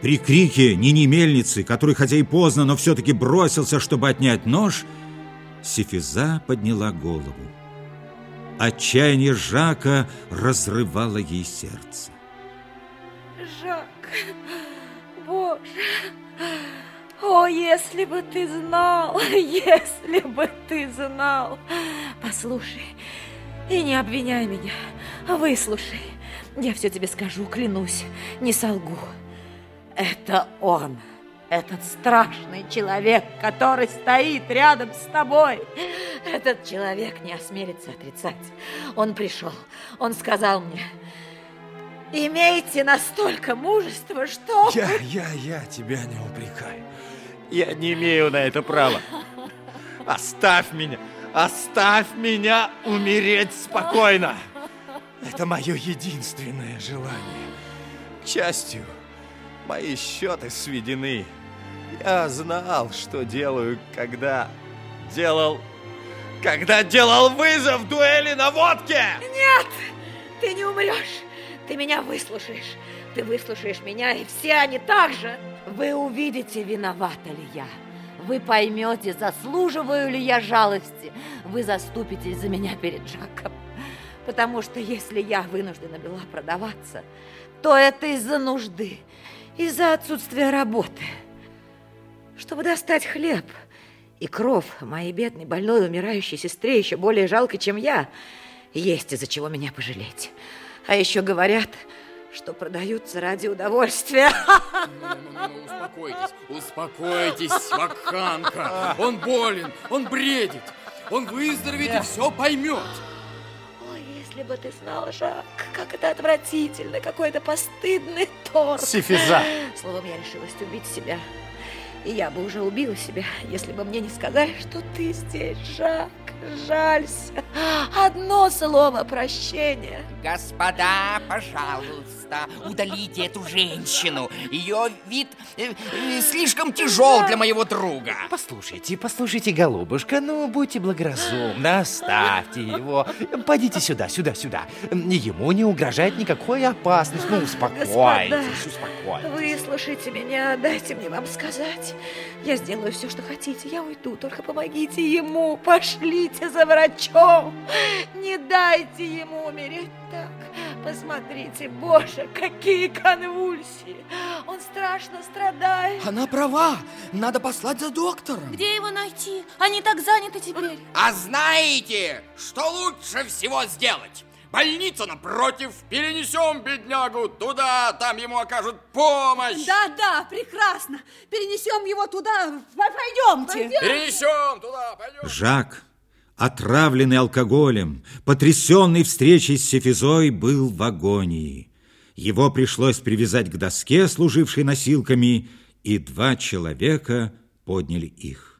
При крике Нини Мельницы, который хотя и поздно, но все-таки бросился, чтобы отнять нож, Сефиза подняла голову. Отчаяние Жака разрывало ей сердце. Жак, Боже, о, если бы ты знал, если бы ты знал. Послушай и не обвиняй меня, выслушай. Я все тебе скажу, клянусь, не солгу. Это он, этот страшный человек, который стоит рядом с тобой. Этот человек не осмелится отрицать. Он пришел, он сказал мне, имейте настолько мужества, что... Я, я, я тебя не упрекаю. Я не имею на это права. Оставь меня, оставь меня умереть спокойно. Это мое единственное желание. К счастью, Мои счеты сведены. Я знал, что делаю, когда делал... Когда делал вызов дуэли на водке! Нет! Ты не умрешь! Ты меня выслушаешь! Ты выслушаешь меня, и все они так же! Вы увидите, виновата ли я. Вы поймете, заслуживаю ли я жалости. Вы заступитесь за меня перед Жаком. Потому что если я вынуждена была продаваться, то это из-за нужды из-за отсутствия работы. Чтобы достать хлеб и кров моей бедной, больной, умирающей сестре еще более жалко, чем я, есть из-за чего меня пожалеть. А еще говорят, что продаются ради удовольствия. Ну, ну, ну, успокойтесь, успокойтесь, Вакханка. Он болен, он бредит. Он выздоровеет и все поймет. Если бы ты знал, Жак, как это отвратительно, какой это постыдный торт. Сифиза. Словом, я решилась убить себя. И я бы уже убила себя, если бы мне не сказали, что ты здесь, Жак. Жалься. Одно слово прощения. Господа, пожалуйста, удалите эту женщину. Ее вид э, э, слишком тяжел для моего друга. Послушайте, послушайте, голубушка, ну, будьте благоразумны, оставьте его. Пойдите сюда, сюда, сюда. Ему не угрожает никакой опасности. Ну, успокойтесь, Господа, успокойтесь. Выслушайте меня, дайте мне вам сказать. Я сделаю все, что хотите. Я уйду, только помогите ему. Пошлите за врачом. Не дайте ему умереть так. Посмотрите, боже, какие конвульсии. Он страшно страдает. Она права. Надо послать за доктором. Где его найти? Они так заняты теперь. А знаете, что лучше всего сделать? Больница напротив, перенесем беднягу туда, там ему окажут помощь. Да, да, прекрасно. Перенесем его туда. Пойдемте. Перенесем туда, пойдем. Жак, отравленный алкоголем, потрясенный встречей с Сефизой, был в агонии. Его пришлось привязать к доске, служившей носилками, и два человека подняли их.